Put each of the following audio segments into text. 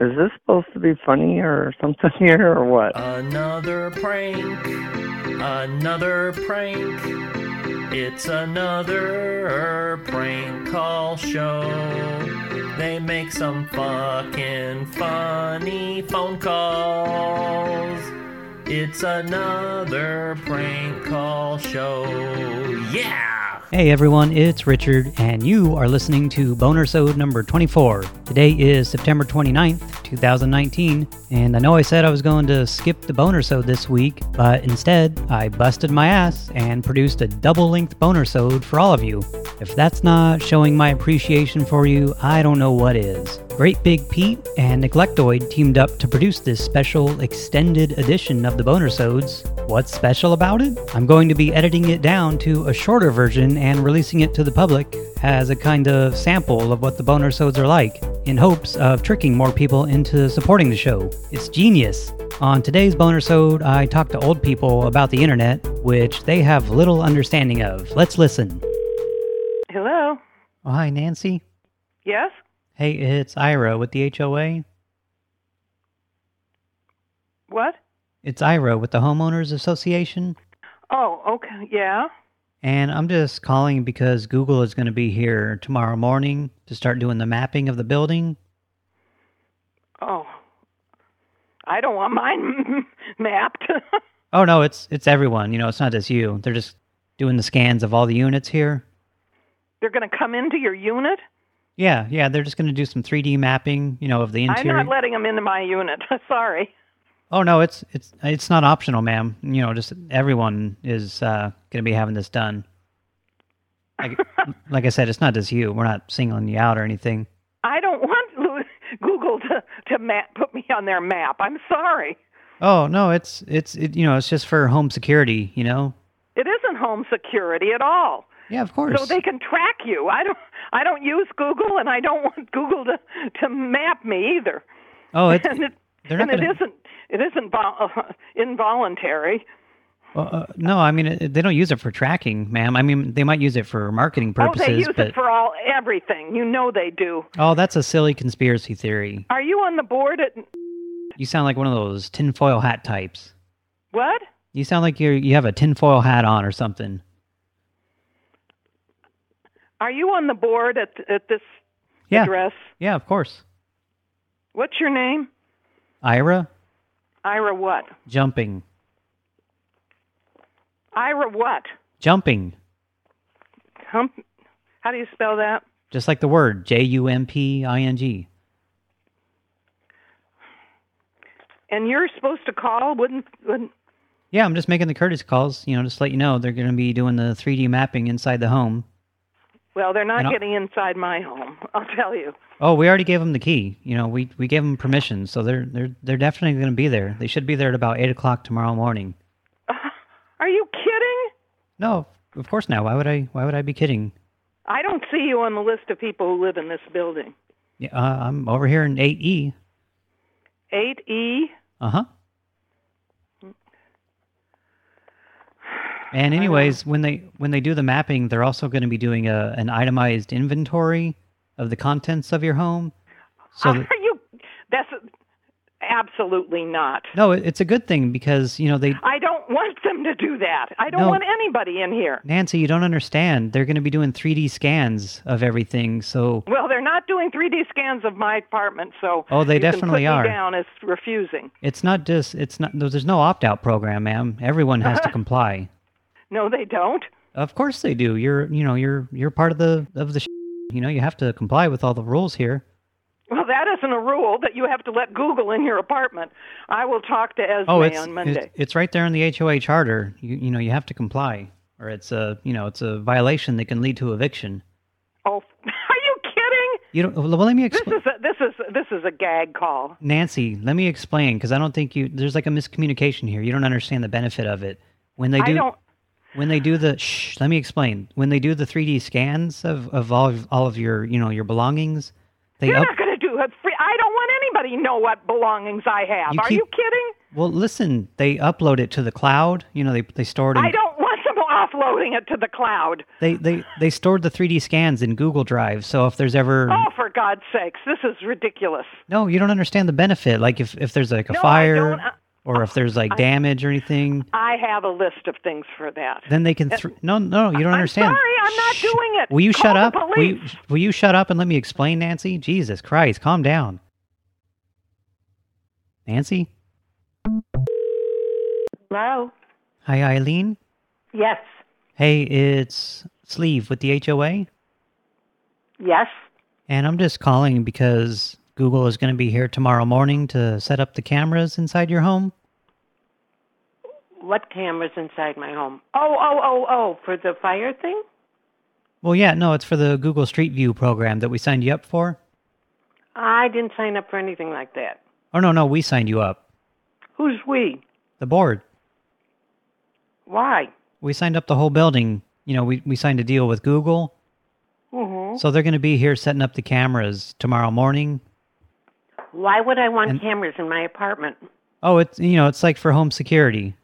Is this supposed to be funny or something here or what? Another prank, another prank. It's another prank call show. They make some fucking funny phone calls. It's another prank call show. Yeah! Hey everyone, it's Richard, and you are listening to Bonersode number 24. Today is September 29th, 2019, and I know I said I was going to skip the Bonersode this week, but instead, I busted my ass and produced a double-length Bonersode for all of you. If that's not showing my appreciation for you, I don't know what is. Great Big Pete and Neglectoid teamed up to produce this special extended edition of the Bonersodes. What's special about it? I'm going to be editing it down to a shorter version and releasing it to the public as a kind of sample of what the Bonersodes are like, in hopes of tricking more people into supporting the show. It's genius. On today's Bonersode, I talk to old people about the internet, which they have little understanding of. Let's listen. Hello. Oh, hi, Nancy. Yes? Hey, it's Ira with the HOA. What? It's Ira with the Homeowners Association. Oh, okay. Yeah. And I'm just calling because Google is going to be here tomorrow morning to start doing the mapping of the building. Oh. I don't want mine mapped. oh, no, it's it's everyone. You know, it's not just you. They're just doing the scans of all the units here. They're going to come into your unit? Yeah, yeah, they're just going to do some 3D mapping, you know, of the interior. I'm not letting them into my unit. Sorry. Oh no, it's it's it's not optional, ma'am. You know, just everyone is uh, going to be having this done. Like, like I said, it's not just you. We're not singling you out or anything. I don't want Google to to map, put me on their map. I'm sorry. Oh no, it's it's it, you know it's just for home security. You know. It isn't home security at all. Yeah, of course. So they can track you. I don't I don't use Google, and I don't want Google to to map me either. Oh, it's, and it, they're and not gonna... it isn't it isn't uh, involuntary. Well, uh, no, I mean it, they don't use it for tracking, ma'am. I mean they might use it for marketing purposes. Oh, they use but... it for all everything. You know they do. Oh, that's a silly conspiracy theory. Are you on the board at? You sound like one of those tinfoil hat types. What? You sound like you you have a tinfoil hat on or something. Are you on the board at at this yeah. address? Yeah, of course. What's your name? Ira. Ira what? Jumping. Ira what? Jumping. Hump. How do you spell that? Just like the word, J-U-M-P-I-N-G. And you're supposed to call, wouldn't, wouldn't... Yeah, I'm just making the courtesy calls, you know, just to let you know they're going to be doing the 3D mapping inside the home. Well, they're not getting inside my home, I'll tell you. Oh, we already gave them the key. You know, we we gave them permission, so they're they're they're definitely going to be there. They should be there at about eight o'clock tomorrow morning. Uh, are you kidding? No, of course not. Why would I? Why would I be kidding? I don't see you on the list of people who live in this building. Yeah, uh, I'm over here in eight E. Eight E. Uh huh. And anyways, when they when they do the mapping, they're also going to be doing a an itemized inventory of the contents of your home. So Are you? That's absolutely not. No, it's a good thing because you know they. I don't want them to do that. I don't no, want anybody in here. Nancy, you don't understand. They're going to be doing 3D scans of everything. So. Well, they're not doing 3D scans of my apartment, so. Oh, they definitely are. down as refusing. It's not just. It's not. There's no opt-out program, ma'am. Everyone has to comply. No, they don't. Of course they do. You're, you know, you're you're part of the of the. You know, you have to comply with all the rules here. Well, that isn't a rule that you have to let Google in your apartment. I will talk to Esme oh, it's, on Monday. It's, it's right there in the HOA charter. You you know, you have to comply, or it's a you know it's a violation that can lead to eviction. Oh, are you kidding? You don't. Well, let me explain. This is a, this is this is a gag call. Nancy, let me explain because I don't think you. There's like a miscommunication here. You don't understand the benefit of it when they do. I don't. When they do the shh, let me explain. When they do the 3D scans of of all of, all of your you know your belongings, they you're up, not going to do a free. I don't want anybody to know what belongings I have. You Are keep, you kidding? Well, listen, they upload it to the cloud. You know, they they store it. In, I don't want them offloading it to the cloud. They they they stored the 3D scans in Google Drive. So if there's ever oh for God's sakes. This is ridiculous. No, you don't understand the benefit. Like if if there's like a No, fire uh, or if there's like damage or anything, I have a list of things for that. then they can. Eh, Thr no, no, you don't I'm understand. sorry, I'm not Shh. doing it. Will you Call shut the up? Will you, will you shut up and let me explain, Nancy? Jesus Christ, calm down. Nancy? Hello? Hi, Eileen. Yes. Hey, it's Sleeve with the HOA. Yes. And I'm just calling because Google is going to be here tomorrow morning to set up the cameras inside your home. What cameras inside my home? Oh, oh, oh, oh, for the fire thing? Well, yeah, no, it's for the Google Street View program that we signed you up for. I didn't sign up for anything like that. Oh, no, no, we signed you up. Who's we? The board. Why? We signed up the whole building. You know, we, we signed a deal with Google. hmm So they're going to be here setting up the cameras tomorrow morning. Why would I want And- cameras in my apartment? Oh, it's, you know, it's like for home security.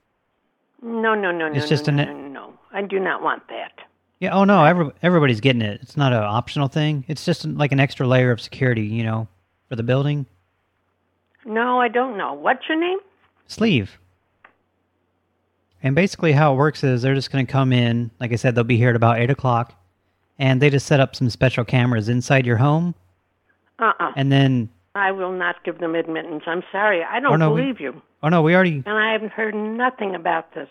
No, no, no, no, It's no, just no, a no, no, no. I do not want that. Yeah, oh no, every, everybody's getting it. It's not an optional thing. It's just like an extra layer of security, you know, for the building. No, I don't know. What's your name? Sleeve. And basically how it works is they're just going to come in. Like I said, they'll be here at about 8 o'clock. And they just set up some special cameras inside your home. Uh-uh. And then, I will not give them admittance. I'm sorry. I don't Oh, no, we- believe you. oh no, we already, And I haven't heard nothing about this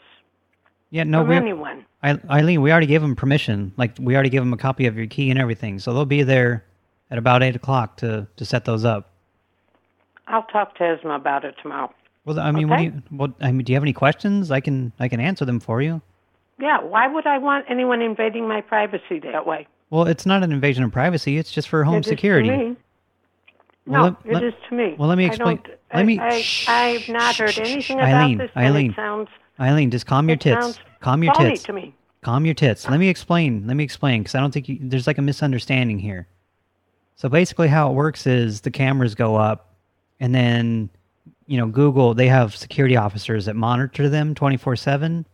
yeah, no, from we, anyone. I, Eileen, we already gave them permission. Like, we already gave them a copy of your key and everything. So they'll be there at about 8 o'clock to, to set those up. I'll talk to Esma about it tomorrow. Well, I mean, what do you, well, I mean, do you have any questions? I can, I can answer them for you. Yeah, why would I want anyone invading my privacy that way? Well, it's not an invasion of privacy. It's just for home It security. Me. Well, No, let- let- it is to me. well, let me explain- don't- let me- I, shh, I've not heard anything about Eileen, this, Eileen. sounds Eileen, just calm your tits. Calm your tits. to me. Calm your tits. Let me explain. Let me explain, because I don't think you, there's like a misunderstanding here. So basically, how it works is the cameras go up, and then, you know, Google they have security officers that monitor them 24/7.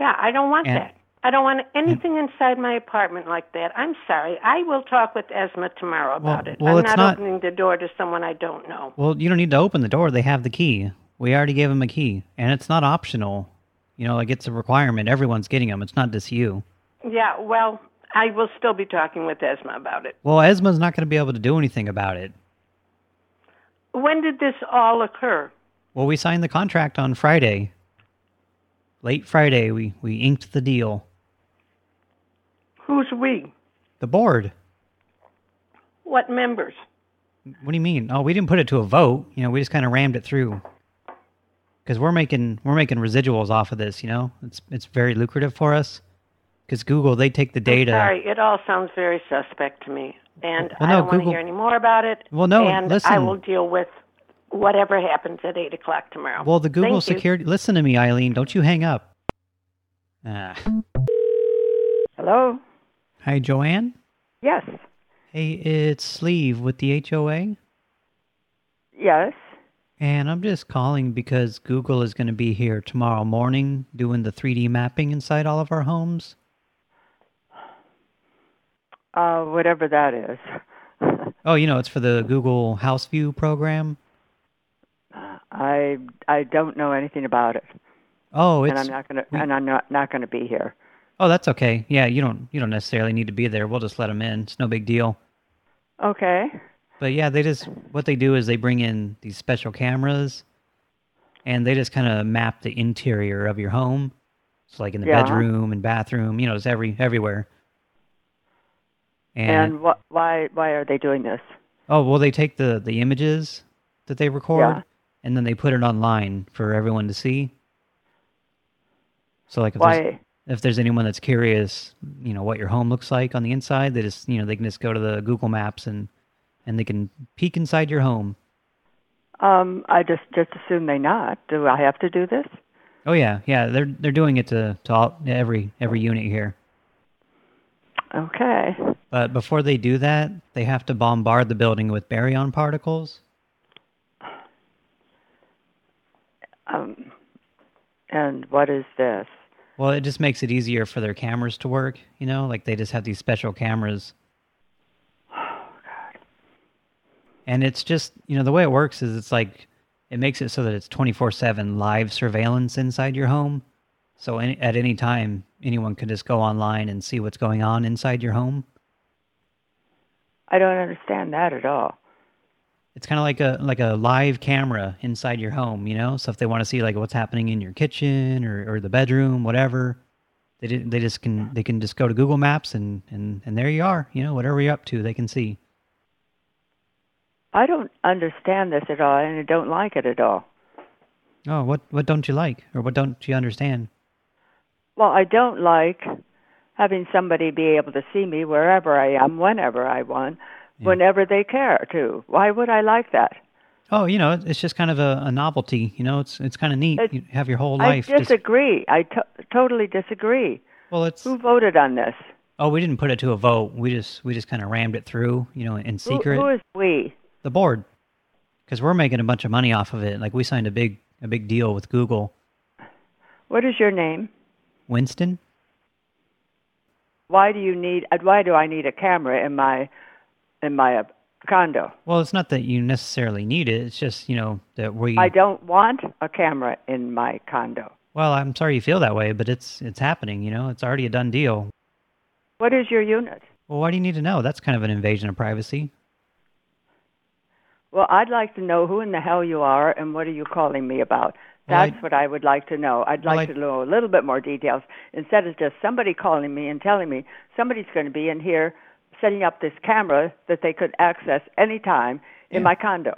Yeah, I don't want And- that. I don't want anything inside my apartment like that. I'm sorry. I will talk with Esma tomorrow Well- about it. well, I'm it's not, not- opening the door to someone I don't know. Well, you don't need to open the door. They have the key. We already gave them a key, and it's not optional. You know, like it's a requirement. Everyone's getting them. It's not just you. Yeah, well, I will still be talking with Esma about it. Well, Esma's not going to be able to do anything about it. When did this all occur? Well, we signed the contract on Friday. Late Friday, we, we inked the deal. Who's we? The board. What members? What do you mean? Oh, we didn't put it to a vote. You know, we just kind of rammed it through. Because we're making we're making residuals off of this. You know, it's it's very lucrative for us. Because Google, they take the data. Sorry, it all sounds very suspect to me, and Well, I no, don't want to hear any more about it. Well, no, and listen. I will deal with whatever happens at eight o'clock tomorrow. Well, the Google Thank you. security. Listen to me, Eileen. Don't you hang up. Ah. Hello? Hi, Joanne. Yes. Hey, it's Sleeve with the HOA. Yes. And I'm just calling because Google is going to be here tomorrow morning doing the 3D mapping inside all of our homes. Uh, whatever that is. Oh, you know, it's for the Google House View program. I I don't know anything about it, Oh, and it's I'm not gonna we- and I'm not not gonna be here. Oh, that's okay. Yeah, you don't you don't necessarily need to be there. We'll just let them in. It's no big deal. Okay. But yeah, they just what they do is they bring in these special cameras, and they just kind of map the interior of your home. It's like in the Yeah. bedroom and bathroom. You know, it's every everywhere. And, what? Why why are they doing this? Oh, well, they take the, the images that they record, Yeah. and then they put it online for everyone to see. So, like, if Why? If there's anyone that's curious, you know, what your home looks like on the inside, they just, you know, they can just go to the Google Maps and, and they can peek inside your home. Um, I just just assume they not. Do I have to do this? Oh, yeah, yeah, they're they're doing it to, to all, every every unit here. Okay. But before they do that, they have to bombard the building with baryon particles. Um, and what is this? Well, it just makes it easier for their cameras to work, you know? Like, they just have these special cameras. Oh God. And it's just, you know, the way it works is it's like, it makes it so that it's 24-7 live surveillance inside your home. So any, at any time, anyone can just go online and see what's going on inside your home. I don't understand that at all. It's kind of like a like a live camera inside your home, you know? So if they want to see like what's happening in your kitchen or, or the bedroom, whatever, they they just can they can just go to Google Maps and and and there you are, you know, whatever you're up to, they can see. I don't understand this at all, and I don't like it at all. Oh, what what don't you like, or what don't you understand? Well, I don't like having somebody be able to see me wherever I am, whenever I want, yeah. whenever they care to. Why would I like that? Oh, you know, it's just kind of a, a novelty. You know, it's it's kind of neat. It, you have your whole life. I disagree. I to totally disagree. Well, it's who voted on this. Oh, we didn't put it to a vote. We just we just kind of rammed it through, you know, in secret. Who, who is we? The board, because we're making a bunch of money off of it. Like we signed a big a big deal with Google. What is your name? Winston. Why do you need? Why do I need a camera in my in my condo? Well, it's not that you necessarily need it. It's just you know that we. I don't want a camera in my condo. Well, I'm sorry you feel that way, but it's it's happening. You know, it's already a done deal. What is your unit? Well, why do you need to know? That's kind of an invasion of privacy. Well, I'd like to know who in the hell you are and what are you calling me about. That's well, I, what I would like to know. I'd like well, to know a little bit more details instead of just somebody calling me and telling me somebody's going to be in here setting up this camera that they could access anytime yeah. in my condo.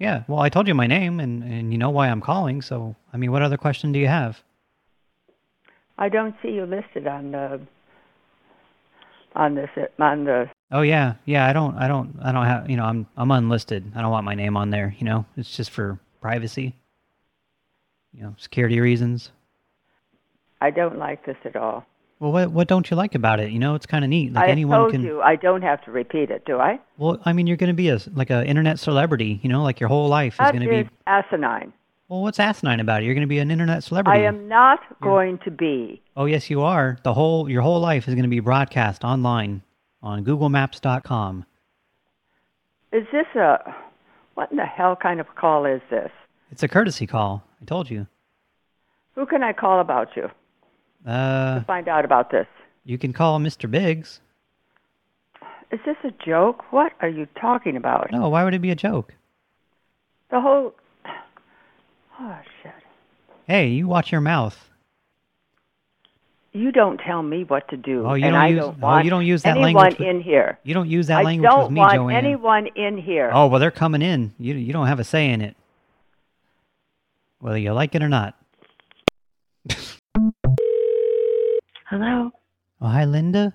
Yeah, well, I told you my name, and, and you know why I'm calling, so, I mean, what other question do you have? I don't see you listed on the on this on the Oh yeah, yeah. I don't, I don't, I don't have. You know, I'm, I'm unlisted. I don't want my name on there. You know, it's just for privacy. You know, security reasons. I don't like this at all. Well, what, what don't you like about it? You know, it's kind of neat. Like I anyone told can. you, I don't have to repeat it, do I? Well, I mean, you're going to be a like an internet celebrity. You know, like your whole life is going to be asinine. Well, what's asinine about it? You're going to be an internet celebrity. I am not going to be. Oh, yes, you are. The whole your whole life is going to be broadcast online on googlemaps.com. Is this a... What in the hell kind of call is this? It's a courtesy call. I told you. Who can I call about you? Uh, to find out about this. You can call Mr. Biggs. Is this a joke? What are you talking about? No, why would it be a joke? The whole... Oh, shit. Hey, you watch your mouth you don't tell me what to do. Oh, you and don't I use. Don't oh, you don't use that anyone language. in here. You don't use that I language with me, want Joanne. anyone in here. Oh well, they're coming in. You you don't have a say in it, whether you like it or not. Hello. Oh, hi, Linda.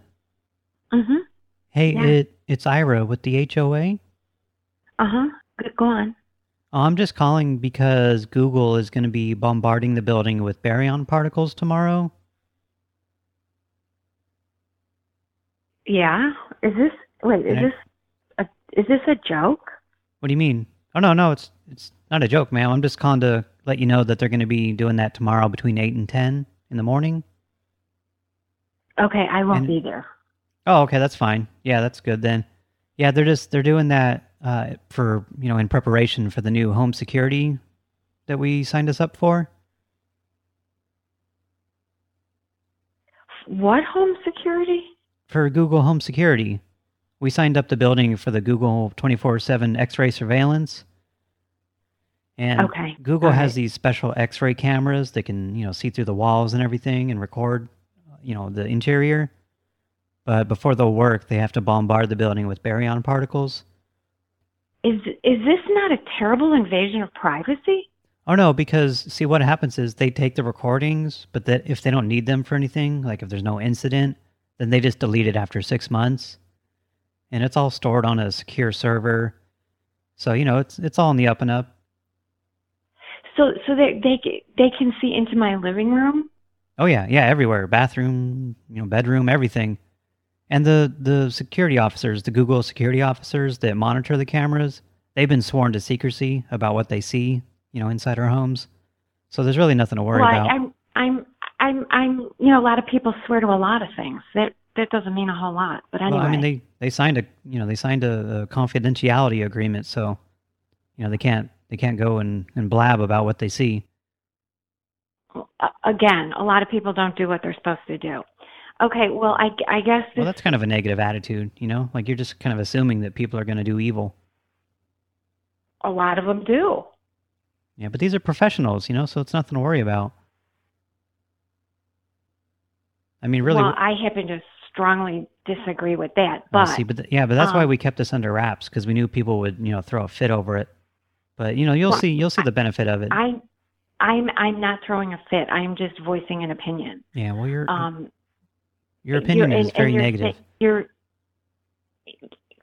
Mhm. Hey, yeah. it it's Ira with the HOA. Uh huh. Good, Go on. Oh, I'm just calling because Google is going to be bombarding the building with baryon particles tomorrow. Yeah. Is this wait? Is this a is this a joke? What do you mean? Oh no, no, it's it's not a joke, ma'am. I'm just calling to let you know that they're going to be doing that tomorrow between eight and ten in the morning. Okay, I won't and, be there. Oh, okay, that's fine. Yeah, that's good then. Yeah, they're just they're doing that uh, for you know in preparation for the new home security that we signed us up for. What home security? for Google Home Security. We signed up the building for the Google 24-7 X-ray surveillance. And okay. Google has these special X-ray cameras that can, you know, see through the walls and everything and record, you know, the interior. But before they'll work, they have to bombard the building with baryon particles. Is is this not a terrible invasion of privacy? Oh no, because see what happens is they take the recordings, but that if they don't need them for anything, like if there's no incident, then they just delete it after six months. And it's all stored on a secure server. So, you know, it's it's all in the up and up. So so they they they can see into my living room? Oh yeah, yeah, everywhere. Bathroom, you know, bedroom, everything. And the the security officers, the Google security officers that monitor the cameras, they've been sworn to secrecy about what they see, you know, inside our homes. So there's really nothing to worry well, about. I'm I'm I'm I'm you know a lot of people swear to a lot of things. That that doesn't mean a whole lot. But anyway, Well, I mean, they they signed a you know they signed a, a confidentiality agreement, so you know they can't they can't go and, and blab about what they see. Again, a lot of people don't do what they're supposed to do. Okay, well, I, I guess Well, that's kind of a negative attitude, you know. Like you're just kind of assuming that people are going to do evil. a lot of them do. Yeah, but these are professionals, you know, so it's nothing to worry about. I mean, really. well, I happen to strongly disagree with that. But see, but yeah, but that's why um, we kept this under wraps because we knew people would, you know, throw a fit over it. But you know, you'll Well, see, you'll see the benefit of it. I, I'm I'm not throwing a fit. I'm just voicing an opinion. yeah, well, your Um, your opinion is and- very and negative. You're.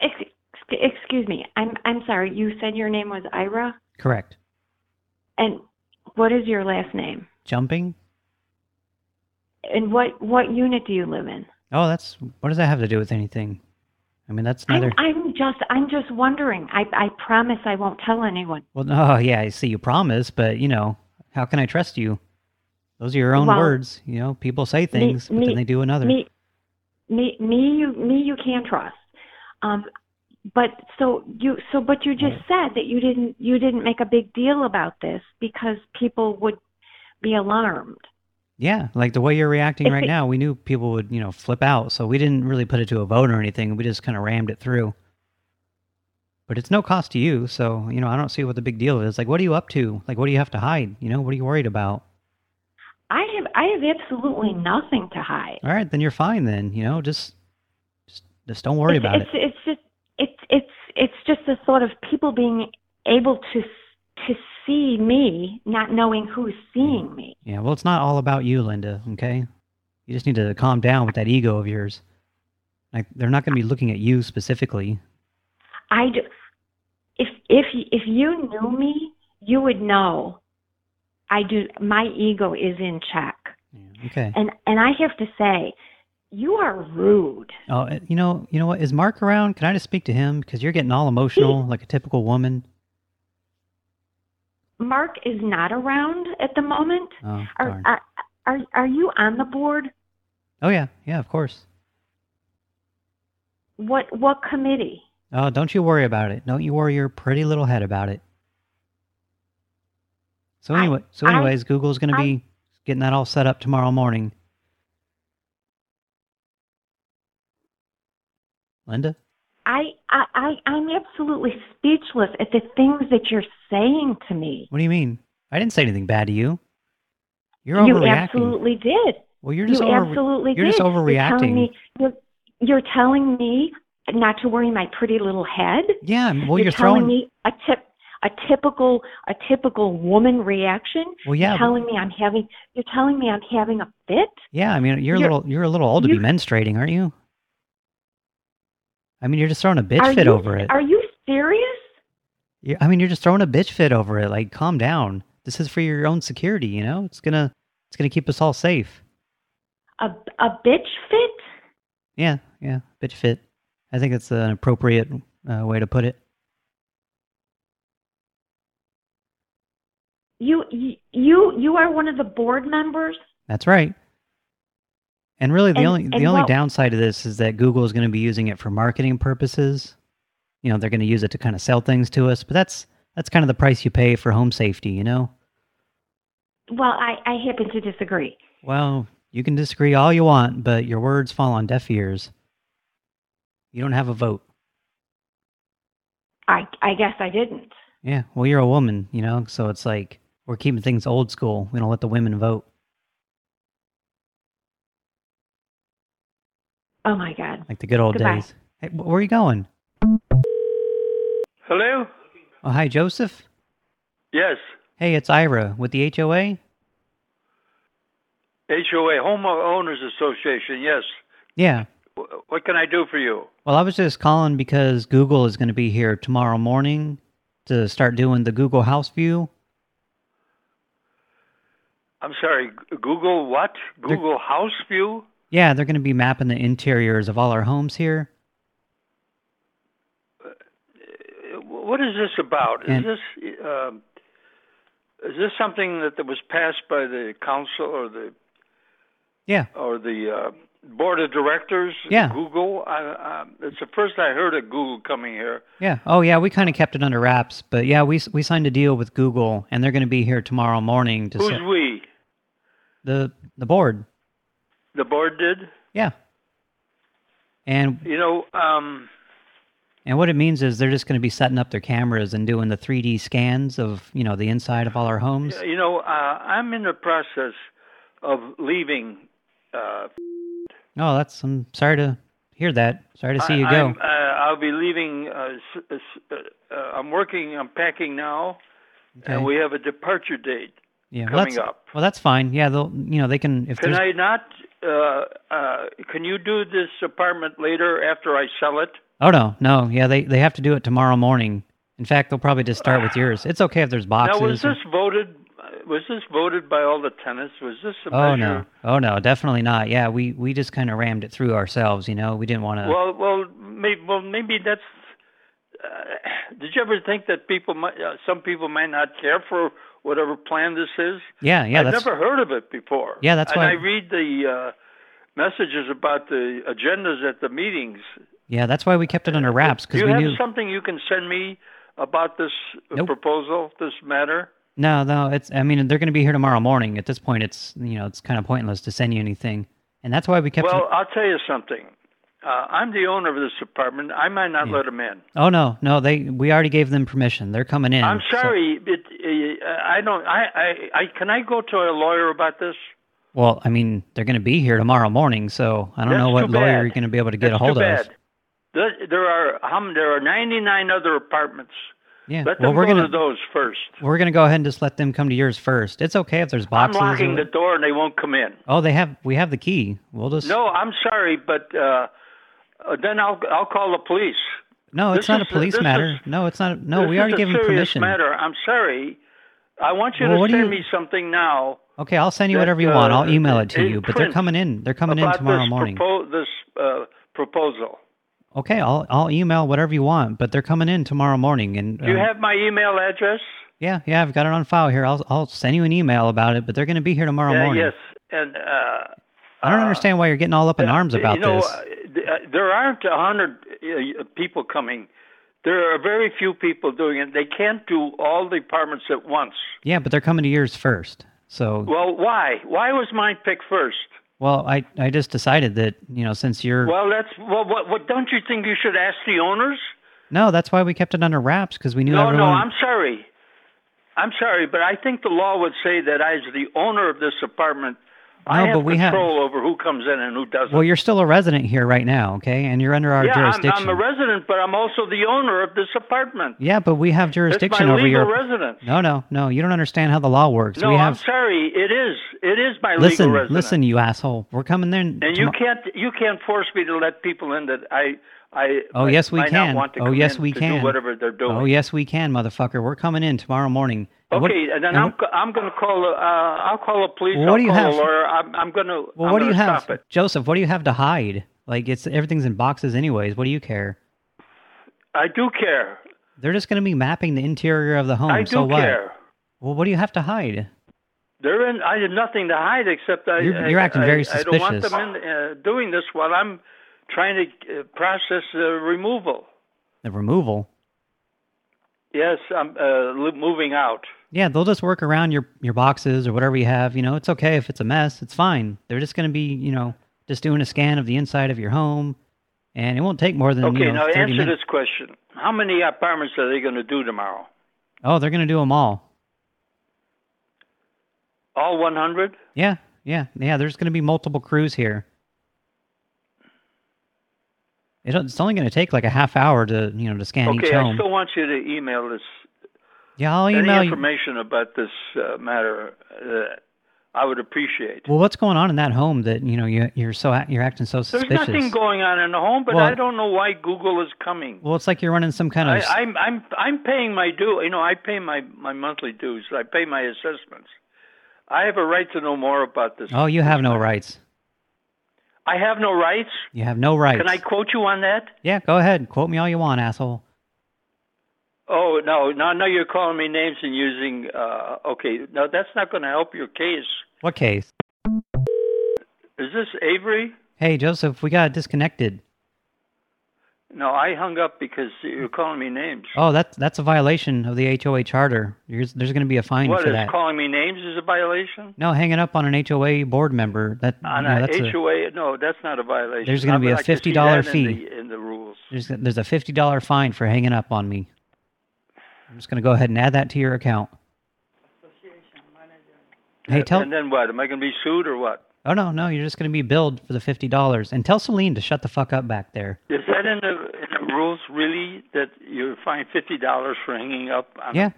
Ex- excuse me. I'm I'm sorry. You said your name was Ira, Correct. and what is your last name? Jumping. And what what unit do you live in? Oh, that's what does that have to do with anything? I mean, that's I'm, neither. I'm just I'm just wondering. I I promise I won't tell anyone. Well, no, yeah, I see you promise, but you know, how can I trust you? Those are your own Well, words. You know, people say things, but me- then they do another. Me, me, me, you, me, you can trust. Um, but so you, so but you just said that you didn't, you didn't make a big deal about this because people would be alarmed. Yeah, like the way you're reacting If right it- now, we knew people would, you know, flip out, so we didn't really put it to a vote or anything. We just kind of rammed it through. But it's no cost to you, so, you know, I don't see what the big deal is. Like, what are you up to? Like, what do you have to hide? You know, what are you worried about? I have, I have absolutely nothing to hide. All right, then you're fine then, you know, just just, just don't worry it's, about it's, it. It's just, it's, it's, it's just the thought of people being able to, to see me, not knowing who's seeing me. Yeah, well, it's not all about you, Linda, okay? You just need to calm down with that ego of yours. Like, they're not going to be looking at you specifically. I do, if if if you knew me, you would know. I do. My ego is in check, Yeah, okay. and and I have to say, you are rude. Oh, you know, you know what? Is Mark around? Can I just speak to him? Because you're getting all emotional, like a typical woman. Mark is not around at the moment. Oh, Are are are, are you on the board? Oh, yeah, yeah, of course. What what committee? Oh, don't you worry about it. Don't you worry your pretty little head about it. So I- anyway, so I- anyways, Google's going to be getting that all set up tomorrow morning. Linda? I I I I'm absolutely speechless at the things that you're saying to me. What do you mean? I didn't say anything bad to you. You're you overreacting. absolutely did. Well, you're just you over, absolutely you're did. just You're telling me you're, you're telling me not to worry my pretty little head. Yeah, well, you're, you're telling throwing me a tip a typical a typical woman reaction. Well, yeah, You're telling me I'm having you're telling me I'm having a fit. Yeah, I mean, you're, a You're- little you're a little old to be menstruating, aren't you? I mean, you're just throwing a bitch are fit you, over it. Are you serious? you I mean, you're just throwing a bitch fit over it. Like, calm down. This is for your own security, you know? It's gonna it's gonna keep us all safe. A a bitch fit? Yeah, yeah, bitch fit. I think it's an appropriate uh, way to put it. You you you are one of the board members. That's right. And really, the And- only the only what- downside of this is that Google is going to be using it for marketing purposes. You know, they're going to use it to kind of sell things to us, but that's that's kind of the price you pay for home safety, you know? Well, I I happen to disagree. Well, you can disagree all you want, but your words fall on deaf ears. You don't have a vote. I I guess I didn't. Yeah, well, you're a woman, you know, so it's like we're keeping things old school. We don't let the women vote. Oh my god. Like the good old Goodbye. days. Hey, where are you going? Hello? Oh, hi, Joseph. Yes. Hey, it's Ira with the HOA. HOA, Homeowners Association, yes. Yeah. What can I do for you? Well, I was just calling because Google is going to be here tomorrow morning to start doing the Google House View. I'm sorry, Google what? Google House View? Yeah, they're going to be mapping the interiors of all our homes here. Uh, What is this about? Is And- this um, is this something that, that was passed by the council or the Yeah. or the uh, board of directors. Yeah. Google. I, uh, it's the first I heard of Google coming here. Yeah. Oh, yeah. We kind of kept it under wraps, but yeah, we we signed a deal with Google, and they're going to be here tomorrow morning to Who's we? the the board. The board did. Yeah. And You know, um, and what it means is they're just going to be setting up their cameras and doing the 3D scans of you know the inside of all our homes. you know, uh, I'm in the process of leaving. Uh, Oh, that's I'm sorry to hear that. Sorry to see you go. Uh, I'll be leaving. Uh, uh, uh, I'm working. I'm packing now, Okay. and we have a departure date. yeah, well, coming up. Well, that's fine. Yeah, they'll you know they can if Can there's I not? Uh, uh, can you do this apartment later after I sell it? Oh no, no. Yeah, they they have to do it tomorrow morning. In fact, they'll probably just start with yours. It's okay if there's boxes. Now, was this voted? Was this voted by all the tenants? Was this a Oh measure? no. Oh no, definitely not. Yeah, we we just kind of rammed it through ourselves, you know. We didn't want to Well, well, maybe, well, maybe that's. Uh, did you ever think that people might, uh, some people might not care for whatever plan this is? Yeah, yeah, I've that's never heard of it before. Yeah, that's and why- I read the uh, messages about the agendas at the meetings. Yeah, that's why we kept it under wraps Do we have knew something you can send me about this uh, Nope. proposal, this matter? No, no, it's I mean, they're going to be here tomorrow morning. At this point, it's, you know, it's kind of pointless to send you anything. And that's why we kept Well, I'll tell you something. Uh, I'm the owner of this apartment. I might not let them in. Oh no, no, they we already gave them permission. They're coming in. I'm so- sorry, but uh, I don't. I, I, I can I go to a lawyer about this? well, I mean, they're going to be here tomorrow morning, so I don't That's know what lawyer you're going to be able to get That's a hold too of. bad. There, there are many- there are 99 other apartments. Yeah. Let well, them we're go going to those first. we're going to go ahead and just let them come to yours first. It's okay if there's boxes. I'm locking the door and they won't come in. Oh, they have we have the key. We'll just No, I'm sorry, but uh, uh, then I'll I'll call the police. No, it's this not is- a police matter. is- no, it's not. No, we already gave them permission. matter. I'm sorry. I want you Well, to send you- me something now Okay, I'll send you that, whatever you want. I'll uh, email it to you. But they're coming in. They're coming in tomorrow this morning. Propo- this uh, proposal. Okay, I'll I'll email whatever you want. But they're coming in tomorrow morning. And Do you um, have my email address? yeah, yeah, I've got it on file here. I'll I'll send you an email about it. But they're going to be here tomorrow Yeah, morning. yes. And uh, I don't uh, understand why you're getting all up in arms about you know, this. uh, uh, there aren't a hundred uh, people coming. There are very few people doing it. They can't do all the apartments at once. Yeah, but they're coming to yours first. So Well, why? Why was mine picked first? Well, I I just decided that you know since you're Well, that's well. What, what don't you think you should ask the owners? no, that's why we kept it under wraps because we knew No, everyone. no. I'm sorry. I'm sorry, but I think the law would say that as the owner of this apartment, I No, have but we have- control over who comes in and who doesn't. Well, you're still a resident here right now, okay? And you're under our yeah, I'm, jurisdiction. I'm a resident, but I'm also the owner of this apartment. yeah, but we have jurisdiction over legal your. residence. No, no, no. You don't understand how the law works. No, we I'm have. sorry. It is. It is my listen, legal residence. listen, you asshole. We're coming in. And you can't. You can't force me to let people in that I. I. Oh yes, we can. Not want to oh yes, we can. Whatever they're doing. Oh yes, we can, motherfucker. We're coming in tomorrow morning. And what- Okay, and then and I'm I'm going to call. Uh, I'll call a police. Well, what I'll do you have? I'm I'm going to. Well, I'm what do you have, it. Joseph? What do you have to hide? Like it's everything's in boxes, anyways. What do you care? I do care. They're just going to be mapping the interior of the home. I do so what? care. Well, what do you have to hide? They're in. I have nothing to hide except I. You're- you're acting I, very I don't want them in uh, doing this while I'm trying to uh, process the removal. The removal. Yes, I'm uh, moving out. Yeah, they'll just work around your your boxes or whatever you have. You know, it's okay if it's a mess. It's fine. They're just going to be, you know, just doing a scan of the inside of your home, and it won't take more than Okay, you know now 30 answer minutes. this question: How many apartments are they going to do tomorrow? Oh, they're going to do them all. All 100? Yeah, yeah, yeah. There's going to be multiple crews here. It, it's only going to take like a half hour to, you know, to scan each home. Okay, I still want you to email this yeah, I'll any email you. information about this uh, matter. Uh, I would appreciate. Well, what's going on in that home that you know you you're so you're acting so suspicious? There's nothing going on in the home, but Well- I don't know why Google is coming. well, it's like you're running some kind of. I, I'm I'm I'm paying my due. You know, I pay my my monthly dues. I pay my assessments. I have a right to know more about this. oh, you have no rights. I have no rights. You have no rights. Can I quote you on that? Yeah, go ahead. Quote me all you want, asshole. Oh no, no, no! You're calling me names and using. Uh, okay, no, that's not going to help your case. What case? Is this Avery? Hey, Joseph, we got disconnected. No, I hung up because you're calling me names. Oh, that's that's a violation of the HOA charter. There's, there's going to be a fine What for is that. calling me names is a violation? No, hanging up on an HOA board member. That On you know, a that's a- HOA, no, that's not a violation. There's gonna be a like $50 that in fee. the- in the rules. there's there's a fifty dollar fine for hanging up on me. I'm just going to go ahead and add that to your account. Hey, tell. And then what? Am I going to be sued or what? Oh no, no, you're just going to be billed for the fifty dollars. And tell Celine to shut the fuck up back there. Is that in the, in the rules really that you find fifty dollars for hanging up? On Yeah,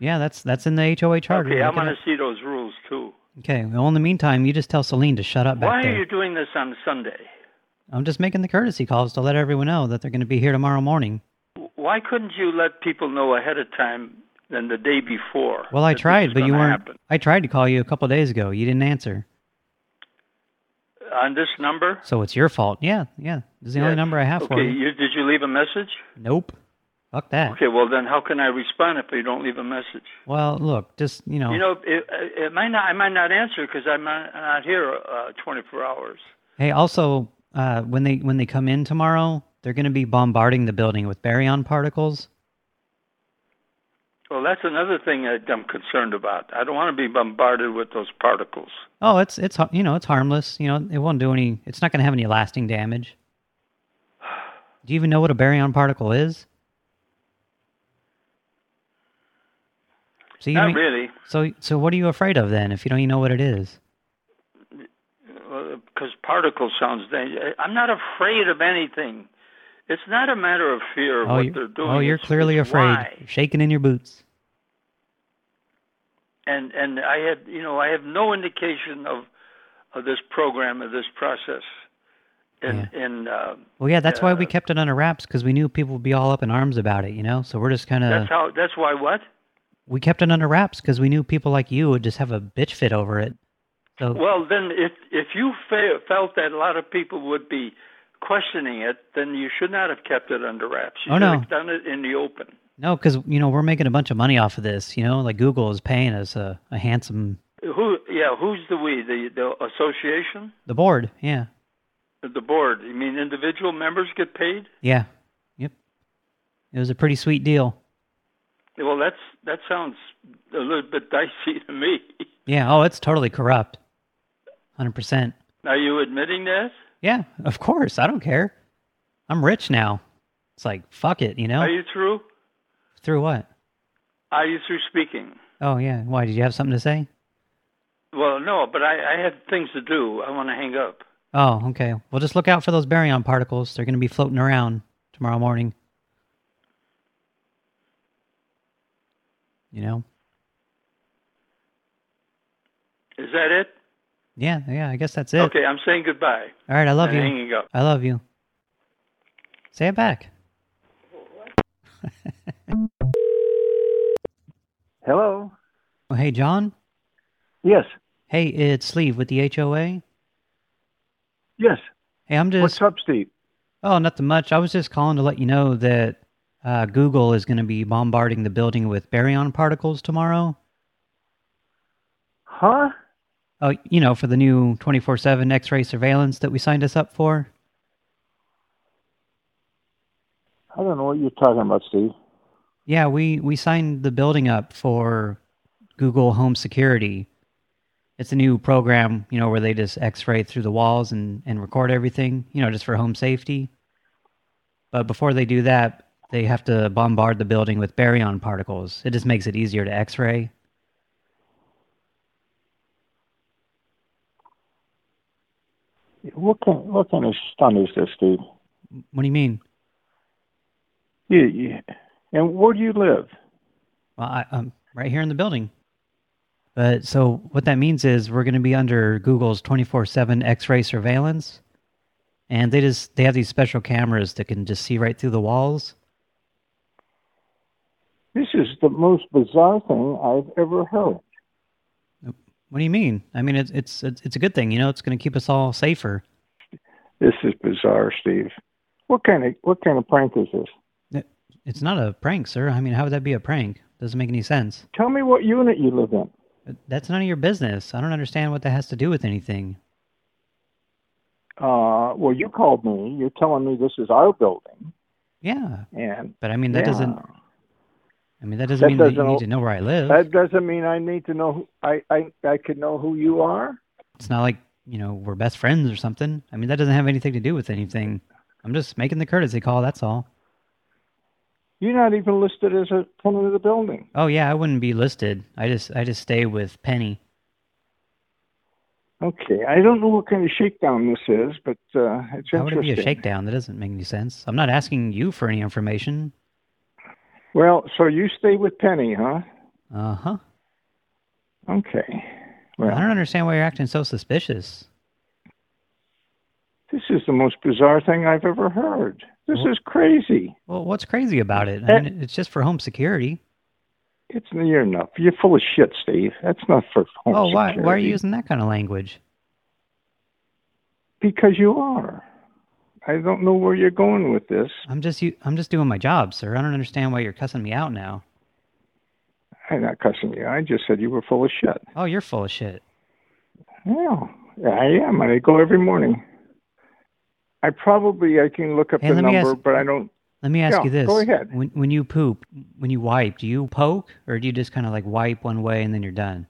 yeah, that's that's in the HOA charter. Okay, I want to see those rules too. Okay. Well, in the meantime, you just tell Celine to shut up back Why there. are you doing this on Sunday? I'm just making the courtesy calls to let everyone know that they're going to be here tomorrow morning. Why couldn't you let people know ahead of time than the day before? Well, I tried, but you weren't. happen? I tried to call you a couple days ago. You didn't answer. On this number. So it's your fault. Yeah, yeah. This is the only number I have okay, for you. you. Did you leave a message? Nope. Fuck that. Okay, well then, how can I respond if you don't leave a message? Well, look, just you know. You know, it, it might not. I might not answer because I'm not, not here uh, 24 hours. Hey, also, uh, when they when they come in tomorrow, they're going to be bombarding the building with baryon particles. Well, that's another thing that I'm concerned about. I don't want to be bombarded with those particles. Oh, it's it's you know it's harmless. You know it won't do any. It's not going to have any lasting damage. Do you even know what a baryon particle is? So you Not mean- really, So so what are you afraid of then? If you don't even know what it is? because particles sounds dangerous. I'm not afraid of anything. It's not a matter of fear of oh, what you're, they're doing. oh, you're It's- clearly it's afraid. why. Shaking in your boots. and and I had you know I have no indication of of this program of this process. In in uh, Well, yeah, that's why we Uh, kept it under wraps because we knew people would be all up in arms about it. You know, so we're just kind of that's how that's why what? we kept it under wraps because we knew people like you would just have a bitch fit over it. So Well, then if if you fe- felt that a lot of people would be questioning it, then you should not have kept it under wraps. You Oh, should no. have done it in the open. no, because you know we're making a bunch of money off of this. You know, like Google is paying us a, a handsome Who? Yeah, who's the we? The the association, the board. Yeah, the board. You mean individual members get paid? yeah, yep. It was a pretty sweet deal. Well, that's that sounds a little bit dicey to me. Yeah. Oh, it's totally corrupt. Hundred percent. Are you admitting that? Yeah, of course. I don't care. I'm rich now. It's like fuck it. You know. Are you through? Through what? Are you through speaking? Oh yeah. Why did you have something to say? Well, no, but I, I have things to do. I want to hang up. Oh, okay. Well, just look out for those baryon particles. They're going to be floating around tomorrow morning. You know? Is that it? Yeah, yeah, I guess that's it. Okay, I'm saying goodbye. All right, I love and you. hanging up. I love you. Say it back. Hello. Oh, hey, John? Yes. Hey, it's Sleeve with the HOA. Yes. Hey, I'm just... What's up, Steve? Oh, nothing much. I was just calling to let you know that uh, Google is going to be bombarding the building with baryon particles tomorrow. Huh? Oh, you know, for the new 24-7 X-ray surveillance that we signed us up for? I don't know what you're talking about, Steve. Yeah, we, we signed the building up for Google Home Security. It's a new program, you know, where they just X-ray through the walls and, and record everything, you know, just for home safety. But before they do that, they have to bombard the building with baryon particles. It just makes it easier to X-ray. What kind what kind of stunt is this, dude? What do you mean? Yeah, you, and where do you live? Well, I, I'm right here in the building. But so what that means is we're going to be under Google's 24/7 X-ray surveillance, and they just they have these special cameras that can just see right through the walls. This is the most bizarre thing I've ever heard. What do you mean? I mean it's it's it's a good thing, you know. It's going to keep us all safer. This is bizarre, Steve. What kind of what kind of prank is this? It's not a prank, sir. I mean, how would that be a prank? Doesn't make any sense. Tell me what unit you live in. That's none of your business. I don't understand what that has to do with anything. Uh, well, you called me. You're telling me this is our building, Yeah, and but I mean that yeah. doesn't. I mean that doesn't That mean that you need to know where I live. That doesn't mean I need to know. Who, I I I could know who you are. It's not like you know we're best friends or something. I mean that doesn't have anything to do with anything. I'm just making the courtesy call. That's all. You're not even listed as a tenant of the building. Oh yeah, I wouldn't be listed. I just I just stay with Penny. Okay, I don't know what kind of shakedown this is, but uh, it's How would it be a shakedown? That doesn't make any sense. I'm not asking you for any information. Well, so you stay with Penny, huh? Uh huh. Okay. Well, I don't understand why you're acting so suspicious. this is the most bizarre thing I've ever heard. This Well- is crazy. Well, what's crazy about it? I mean, it's just for home security. It's you're enough. You're full of shit, Steve. That's not for home Oh, why why are you using that kind of language? Because you are. I don't know where you're going with this. I'm just I'm just doing my job, sir. I don't understand why you're cussing me out now. I'm not cussing you. I just said you were full of shit. Oh, you're full of shit. Yeah, I am. I go every morning. I probably I can look up Hey, the number, ask- but I don't. Let me ask Yeah, you this: go ahead. When when you poop, when you wipe, do you poke or do you just kind of like wipe one way and then you're done?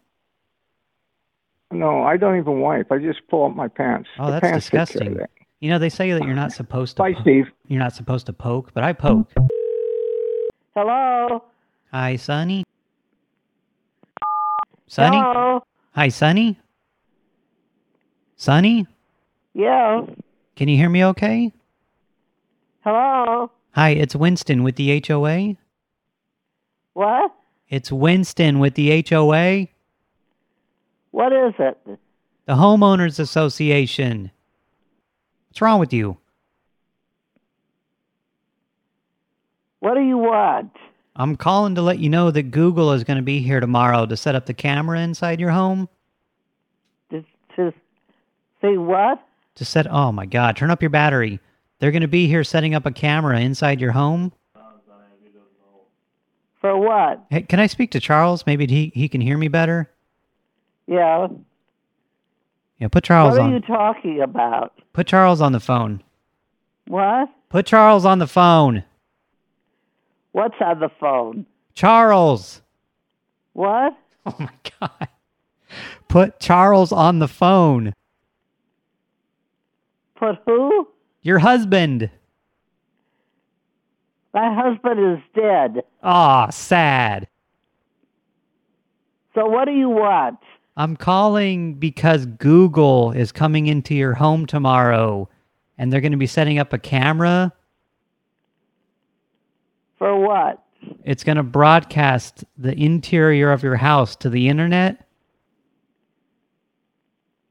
No, I don't even wipe. I just pull up my pants. Oh, the that's pants take care of disgusting. that. You know, they say that you're not supposed to. Bye, Steve. You're not supposed to poke, but I poke. Hello? Hi, Sonny. Sonny. Hello? Hi, Sonny. Sonny, Yeah. can you hear me? Okay. Hello? Hi, it's Winston with the HOA. What? It's Winston with the HOA, What is it? the homeowners association. What's wrong with you? What do you want? I'm calling to let you know that Google is going to be here tomorrow to set up the camera inside your home. To, to see what? To set, oh my God, turn up your battery. They're going to be here setting up a camera inside your home. For what? Hey, can I speak to Charles? Maybe he he can hear me better. Yeah. Yeah, put Charles on. what are on. you talking about? Put Charles on the phone. What? Put Charles on the phone. What's on the phone? Charles. What? Oh my God. Put Charles on the phone. Put who? Your husband. My husband is dead. Ah, sad. So what do you want? I'm calling because Google is coming into your home tomorrow and they're going to be setting up a camera. For what? It's going to broadcast the interior of your house to the internet.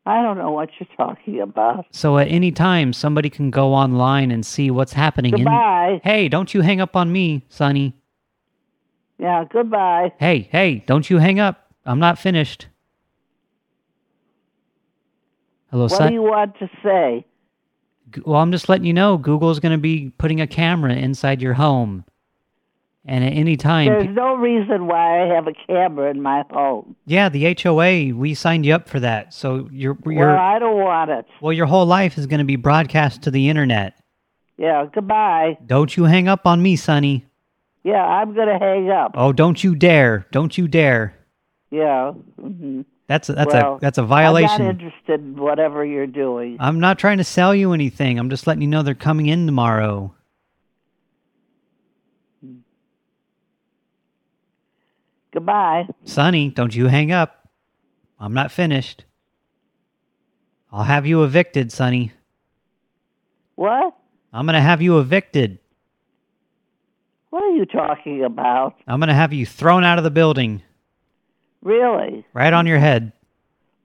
I don't know what you're talking about. So at any time, somebody can go online and see what's happening. in- Goodbye. Hey, don't you hang up on me, Sonny. Yeah, goodbye. Hey, hey, don't you hang up. I'm not finished. Hello, What do you want to say? Well, I'm just letting you know Google's going to be putting a camera inside your home. And at any time... There's no reason why I have a camera in my home. Yeah, the HOA, we signed you up for that. So you're. Well, I don't want it. well, your whole life is going to be broadcast to the internet. Yeah, goodbye. Don't you hang up on me, Sonny. Yeah, I'm going to hang up. Oh, don't you dare. Don't you dare. Yeah. hmm That's a, that's well, a that's a I'm violation. not interested in whatever you're doing. I'm not trying to sell you anything. I'm just letting you know they're coming in tomorrow. Goodbye. Sonny, don't you hang up. I'm not finished. I'll have you evicted, Sonny. What? I'm going to have you evicted. What are you talking about? I'm going to have you thrown out of the building. Really? Right on your head.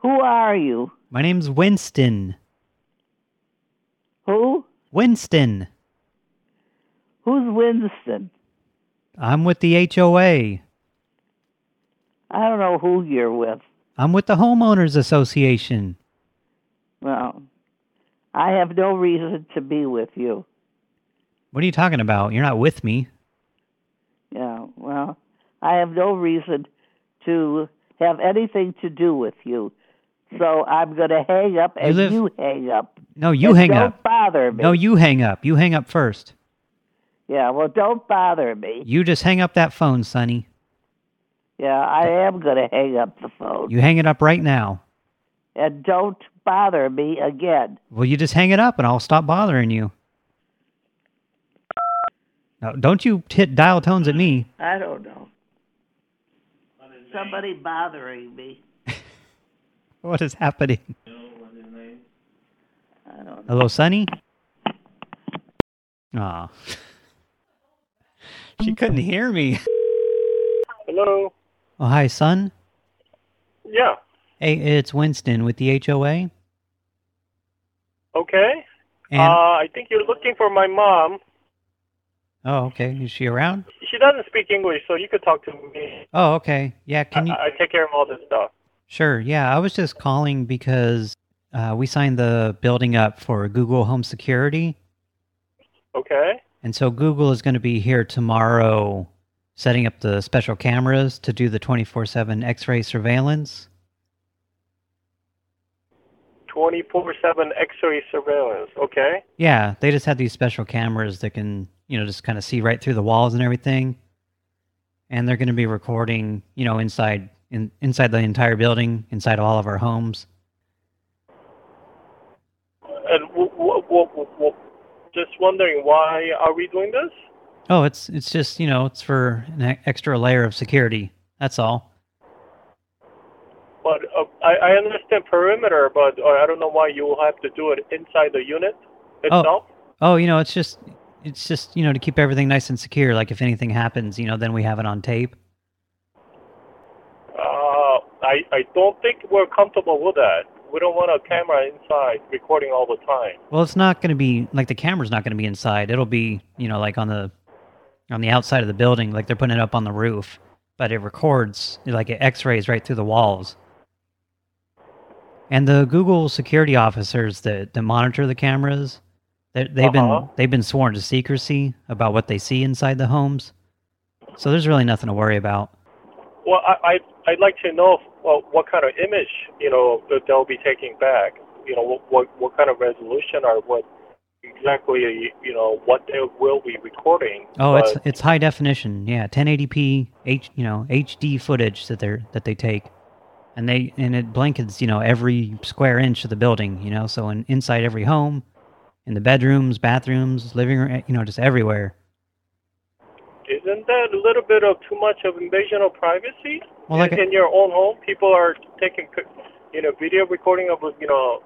Who are you? My name's Winston. Who? Winston. Who's Winston? I'm with the HOA. I don't know who you're with. I'm with the Homeowners Association. Well, I have no reason to be with you. What are you talking about? You're not with me. Yeah, well, I have no reason to have anything to do with you. So I'm going to hang up and live- you hang up. No, you And hang don't up. bother me. No, you hang up. You hang up first. Yeah, well, don't bother me. You just hang up that phone, Sonny. Yeah, I am going to hang up the phone. You hang it up right now. And don't bother me again. Well, you just hang it up and I'll stop bothering you. No, don't you hit dial tones at me. I don't know. Somebody bothering me. What is happening? I don't know. Hello, Sonny? Aw. she couldn't hear me. Hello. Oh, hi, son. Yeah. Hey, it's Winston with the HOA. Okay. And, uh, I think you're looking for my mom. Oh, okay. Is she around? She doesn't speak English, so you could talk to me. Oh, okay. Yeah, can you... I, I take care of all this stuff. Sure. Yeah, I was just calling because uh, we signed the building up for Google Home Security. Okay. And so Google is going to be here tomorrow setting up the special cameras to do the 24-7 X-ray surveillance. 24/7 X-ray surveillance. Okay. Yeah, they just have these special cameras that can, you know, just kind of see right through the walls and everything. And they're going to be recording, you know, inside in inside the entire building, inside all of our homes. And w- w- w- w- w- just wondering why are we doing this? Oh, it's it's just, you know, it's for an extra layer of security. That's all. But uh, I, I understand perimeter, but uh, I don't know why you will have to do it inside the unit itself. Oh. Oh, you know, it's just it's just, you know, to keep everything nice and secure. Like if anything happens, you know, then we have it on tape. Uh, I I don't think we're comfortable with that. We don't want a camera inside recording all the time. Well, it's not going to be like the camera's not going to be inside. It'll be, you know, like on the on the outside of the building, like they're putting it up on the roof, but it records like it X-rays right through the walls. And the Google security officers that that monitor the cameras, they they've Uh-huh. been they've been sworn to secrecy about what they see inside the homes. So there's really nothing to worry about. Well, I, I I'd like to know well, what kind of image you know that they'll be taking back. You know, what what, what kind of resolution or what exactly you know what they will be recording. Oh, But- it's it's high definition. Yeah, 1080p H, you know, HD footage that they're that they take. And they and it blankets, you know, every square inch of the building, you know, so in, inside every home, in the bedrooms, bathrooms, living room, eh, you know, just everywhere. Isn't that a little bit of too much of invasion of privacy? Well, like in, in your own home, people are taking you know video recording of you know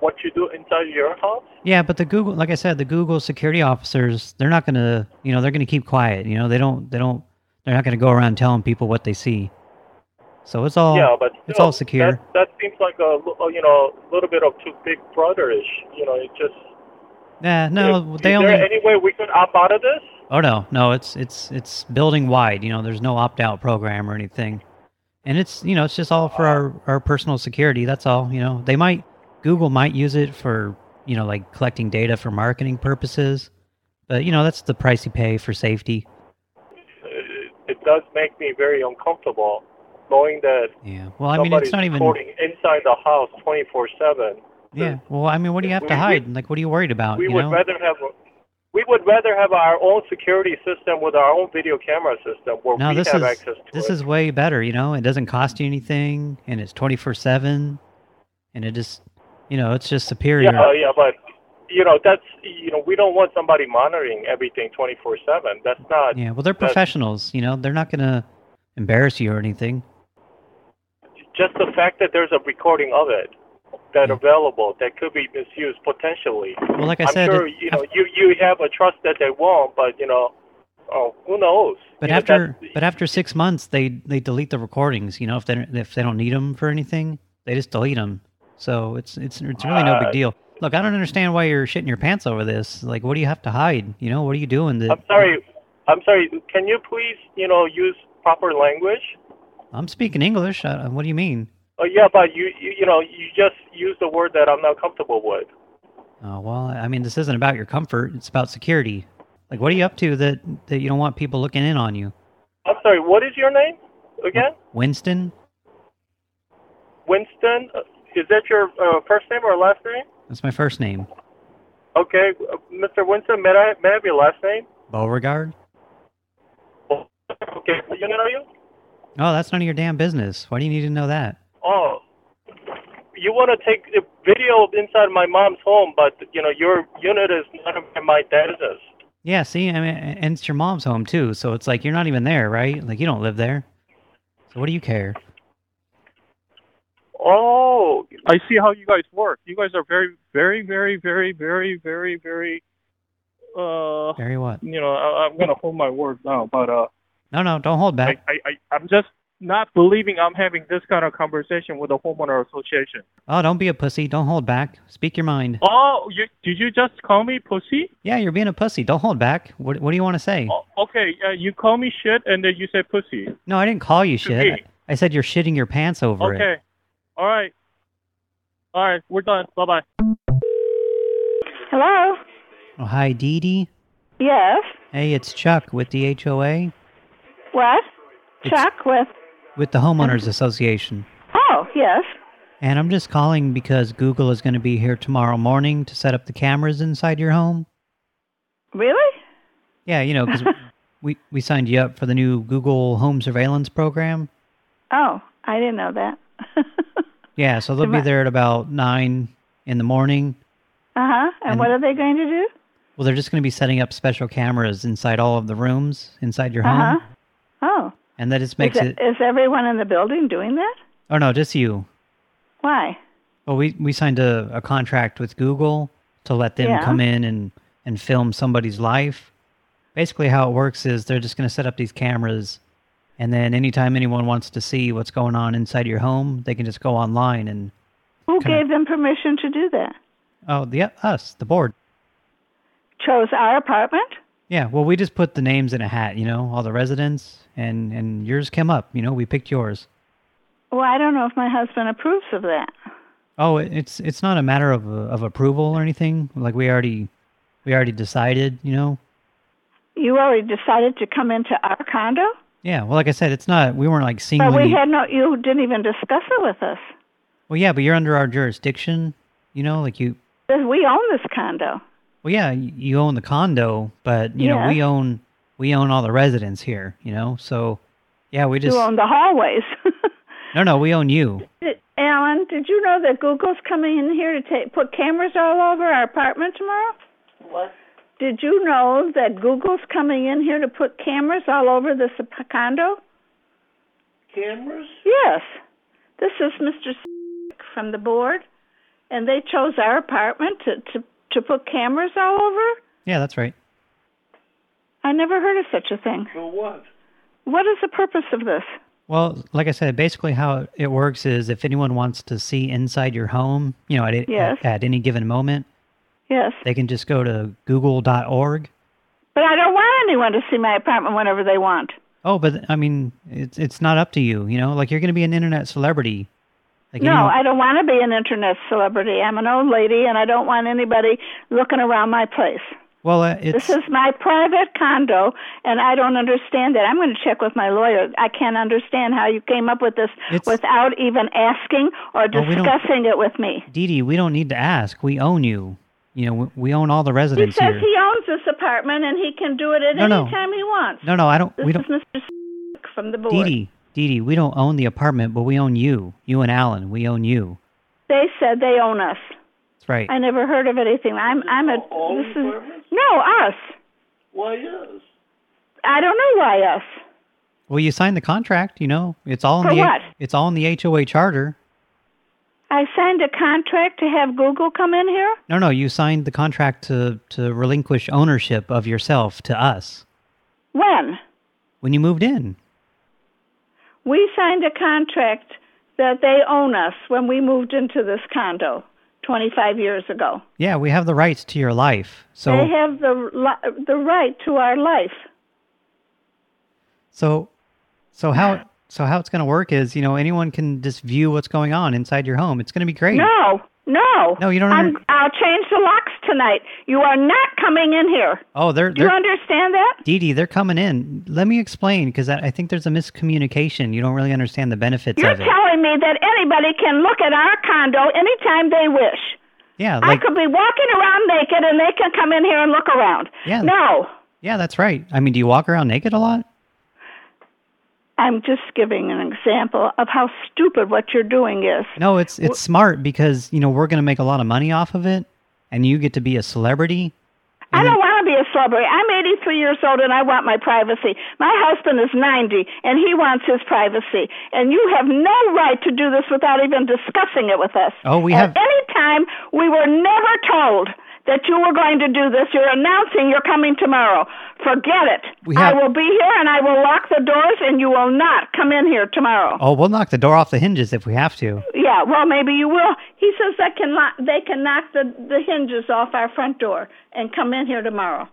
what you do inside your house. Yeah, but the Google, like I said, the Google security officers, they're not going to, you know, they're going to keep quiet, you know, they don't they don't they're not going to go around telling people what they see. So it's all yeah, but it's all secure. That, that seems like a you know a little bit of too big brotherish. You know, it just. Yeah, no, is they there only any way we could opt out of this? Oh no, no, it's it's it's building wide. You know, there's no opt out program or anything, and it's you know it's just all for uh. our our personal security. That's all. You know, they might Google might use it for you know like collecting data for marketing purposes, but you know that's the price you pay for safety. It, it does make me very uncomfortable knowing that. Yeah. Well, I mean, it's not even. recording inside the house twenty four seven. Yeah. Well, I mean, what do you have to we- hide? Like, what are you worried about? We you would know? rather have. We would rather have our own security system with our own video camera system where no, we this have is access to this it. is way better. You know, it doesn't cost you anything, and it's twenty four seven, and it just you know it's just superior. Yeah, oh, yeah, but you know that's you know we don't want somebody monitoring everything twenty four seven. That's not. Yeah, well, they're professionals. You know, they're not going to embarrass you or anything. Just the fact that there's a recording of it that available that could be misused potentially. Well, like I am said, sure it- you know you you have a trust that they won't, but you know, oh, who knows? But You after that's- but after six months, they they delete the recordings. You know, if they don't- if they don't need them for anything, they just delete them. So it's it's it's really no Uh, big deal. Look, I don't understand why you're shitting your pants over this. Like, what do you have to hide? You know, what are you doing? That I'm sorry. I'm sorry. Can you please you know use proper language? I'm speaking English. Uh, what do you mean? Oh yeah, but you, you you know you just use the word that I'm not comfortable with. Oh well, I mean, this isn't about your comfort. It's about security. Like, what are you up to that that you don't want people looking in on you? I'm sorry. What is your name again? Winston? Winston. Uh, Is that your uh, first name or last name? That's my first name. Okay, uh, Mr. Winston, may I may I have your last name? Beauregard? Okay, you know you? Oh, that's none of your damn business. Why do you need to know that? Oh, you want to take a video inside my mom's home, but you know your unit is not of my business. Yeah, see, I mean, and it's your mom's home too, so it's like you're not even there, right? Like you don't live there. So what do you care? Oh, I see how you guys work. You guys are very, very, very, very, very, very, very. Uh, Very what? you know, I, I'm gonna hold my words now, but uh, No, no, don't hold back. I, I, I, I'm just not believing I'm having this kind of conversation with a homeowner association. Oh, don't be a pussy. Don't hold back. Speak your mind. Oh, you, did you just call me pussy? Yeah, you're being a pussy. Don't hold back. What What do you want to say? Oh, okay, uh, you call me shit and then you say pussy. No, I didn't call you shit. me. I said you're shitting your pants over Okay, it. all right, all right, we're done. Bye bye. Hello? Oh, hi, Dee Dee. Yes. Hey, it's Chuck with the HOA, What? Chuck with. With the Homeowners Association. Oh, yes. And I'm just calling because Google is going to be here tomorrow morning to set up the cameras inside your home. Really? Yeah, you know, because we, we signed you up for the new Google Home Surveillance Program. Oh, I didn't know that. Yeah, so they'll be there at about 9 in the morning. Uh huh. And, And- what are they going to do? Well, they're just going to be setting up special cameras inside all of the rooms inside your home. Uh home. huh. Oh. And that just makes is, it... Is everyone in the building doing that? Oh, no, just you. Why? Well, we, we signed a, a contract with Google to let them Yeah. come in and, and film somebody's life. Basically, how it works is they're just going to set up these cameras, and then anytime anyone wants to see what's going on inside your home, they can just go online and... Who Kinda- gave them permission to do that? Oh, the us, the board. Chose our apartment? Yeah, well, we just put the names in a hat, you know, all the residents, and, and yours came up, you know, we picked yours. Well, I don't know if my husband approves of that. Oh, it's it's not a matter of of approval or anything. Like we already we already decided, you know. You already decided to come into our condo? Yeah, well, like I said, it's not. We weren't like But we had no, you didn't even discuss it with us. well, yeah, but you're under our jurisdiction. You know, like you. We own this condo. Well, yeah, you own the condo, but you know we own we own all the residents here. You know, so yeah, we just you own the hallways. no, no, we own you. Did- Alan, did you know that Google's coming in here to take put cameras all over our apartment tomorrow? What? Did you know that Google's coming in here to put cameras all over this ap- condo? Cameras? Yes. This is Mr. from the board, and they chose our apartment to, to, to put cameras all over? Yeah, that's right. I never heard of such a thing. For what? What is the purpose of this? Well, like I said, basically how it works is if anyone wants to see inside your home, you know, at, a- Yes. at, any given moment, Yes. they can just go to google.org. But I don't want anyone to see my apartment whenever they want. Oh, but I mean, it's it's not up to you, you know? Like you're going to be an internet celebrity. Like no, anyone- I don't want to be an internet celebrity. I'm an old lady, and I don't want anybody looking around my place. Well, uh, it's This is my private condo, and I don't understand that. I'm going to check with my lawyer. I can't understand how you came up with this without even asking or Oh, we discussing it with me. Dee Dee, we don't need to ask. We own you. You know, we, we own all the He residents says here. he owns this apartment, and he can do it at No, any no. time he wants. No, no, I don't. This we don't. is Mr. from the board. Dee Dee, Dee Dee, we don't own the apartment, but we own you. You and Alan, we own you. They said they own us. That's right. I never heard of anything. I'm I'm a All this is apartments? no us. Why yes? I don't know why us. Well, you signed the contract. You know, it's all in For the what? it's all in the HOA charter. I signed a contract to have Google come in here. No, no, you signed the contract to to relinquish ownership of yourself to us When? when you moved in. We signed a contract that they own us when we moved into this condo 25 years ago. Yeah, we have the rights to your life. So they have the the right to our life. so so how so how it's going to work is, you know, anyone can just view what's going on inside your home. It's going to be great. No, no. No, you don't I'm, under- I'll change the locks tonight. You are not coming in here. Oh, they're Do you they're understand that? Dee Dee, they're coming in. Let me explain because I, I think there's a miscommunication. You don't really understand the benefits You're of it. telling me that anybody can look at our condo anytime they wish. Yeah, I could be walking around naked and they can come in here and look around. Yeah. No. yeah, that's right. I mean, do you walk around naked a lot? I'm just giving an example of how stupid what you're doing is. No, it's it's smart because you know we're going to make a lot of money off of it, and you get to be a celebrity. I don't want to be a celebrity. I'm 83 years old and I want my privacy. My husband is 90 and he wants his privacy. And you have no right to do this without even discussing it with us. Oh, we At have- any time, we were never told that you were going to do this. You're announcing you're coming tomorrow. Forget it. Have- I will be here and I will lock the doors and you will not come in here tomorrow. Oh, we'll knock the door off the hinges if we have to. Yeah, well, maybe you will. He says that can lock, they can knock the, the hinges off our front door and come in here tomorrow.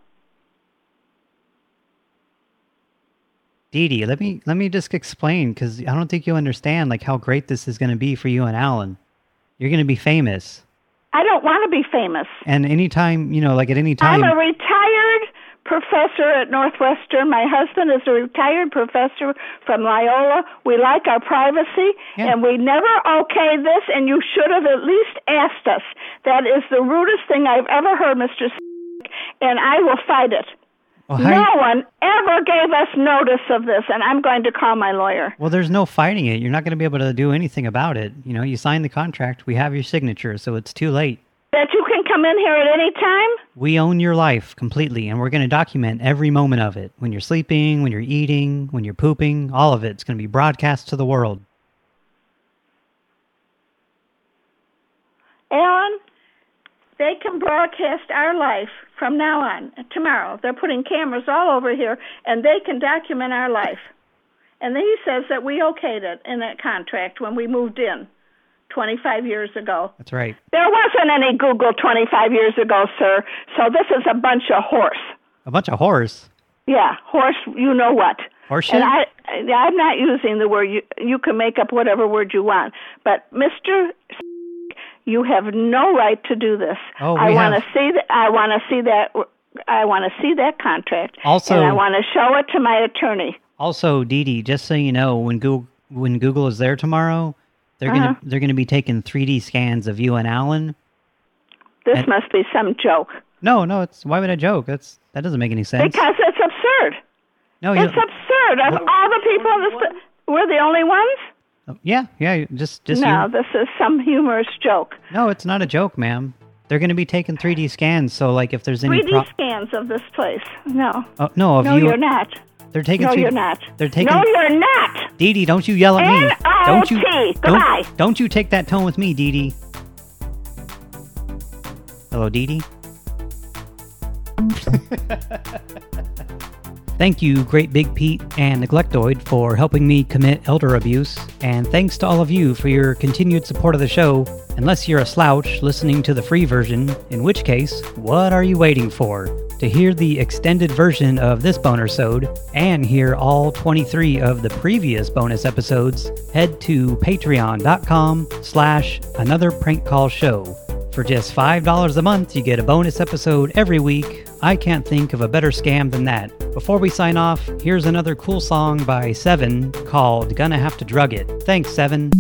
Dee Dee, let me let me just explain because I don't think you understand like how great this is going to be for you and Alan. You're going to be famous, I don't want to be famous. and anytime you know, like at any time. I'm a retired professor at Northwestern. My husband is a retired professor from Loyola. We like our privacy, and we never okay this, and you should have at least asked us. That is the rudest thing I've ever heard, Mr. and I will fight it. Well, no you- one ever gave us notice of this, and I'm going to call my lawyer. Well, there's no fighting it. You're not going to be able to do anything about it. You know, you signed the contract. We have your signature, so it's too late. That you can come in here at any time? We own your life completely, and we're going to document every moment of it. When you're sleeping, when you're eating, when you're pooping, all of it's going to be broadcast to the world. Alan, they can broadcast our life from now on, tomorrow. They're putting cameras all over here, and they can document our life. And then he says that we okayed it in that contract when we moved in 25 years ago. That's right. There wasn't any Google 25 years ago, sir, so this is a bunch of horse. A bunch of horse. Yeah, horse, you know what. Horse And? I, I'm not using the word, you, you can make up whatever word you want. But, Mr. You have no right to do this. Oh, I want to see that. I want to see that. I want to see that contract. Also- and I want to show it to my attorney. Also, Dee Dee, just so you know, when Google when Google is there tomorrow, they're gonna Uh-huh. they're gonna be taking 3D scans of you and Alan. This And- must be some joke No, no, it's why would I joke? That's that doesn't make any sense. because it's absurd. no, it's absurd. Of all the people in this, we're the only ones. Oh, yeah, yeah, just just no, you. this is some humorous joke. No, it's not a joke, ma'am. They're going to be taking 3D scans, so like if there's any 3D scans of this place. No. oh, no, of no, you you're not. They're taking No, 3D you're not. They're taking No, you're not. Dee Dee, don't you yell at me. Don't you N-O-T. don't, Goodbye. don't you take that tone with me, Dee Dee. Hello, Dee Dee. Thank you, Great Big Pete and Neglectoid, for helping me commit elder abuse, and thanks to all of you for your continued support of the show. Unless you're a slouch listening to the free version, in which case, what are you waiting for? To hear the extended version of this boner sode and hear all 23 of the previous bonus episodes, head to patreon.com slash another prank call show. For just $5 a month, you get a bonus episode every week. I can't think of a better scam than that. Before we sign off, here's another cool song by Seven called Gonna Have to Drug It. Thanks, Seven.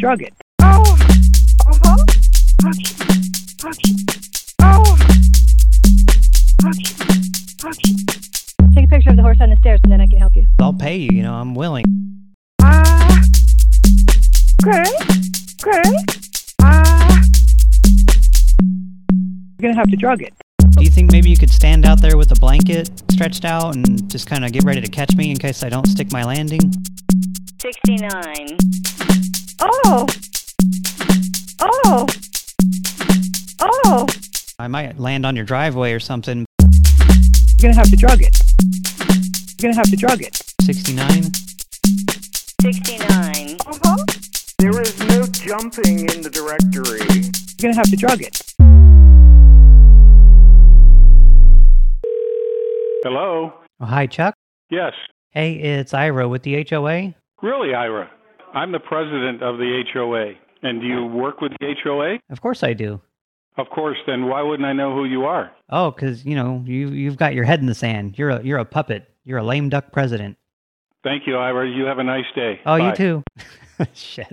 You're gonna have to drug it. Oh. Uh-huh. Oh. Take a picture of the horse on the stairs and then I can help you. I'll pay you, you know, I'm willing. Ah. Okay. Okay. Ah. You're gonna have to drug it. Do you think maybe you could stand out there with a blanket stretched out and just kind of get ready to catch me in case I don't stick my landing? 69. Oh. Oh. Oh. I might land on your driveway or something. You're gonna have to drug it. You're gonna have to drug it. 69? 69. Uh-huh. There is no jumping in the directory. You're gonna have to drug it. Hello? Oh, hi, Chuck. Yes. Hey, it's Ira with the HOA. Really, Ira? I'm the president of the HOA. And do you work with the HOA? Of course I do. Of course, then why wouldn't I know who you are? Oh, because, you know, you, you've got your head in the sand. You're a, you're a puppet. You're a lame duck president. Thank you, Ira. You have a nice day. Oh, Bye. you too. Shit.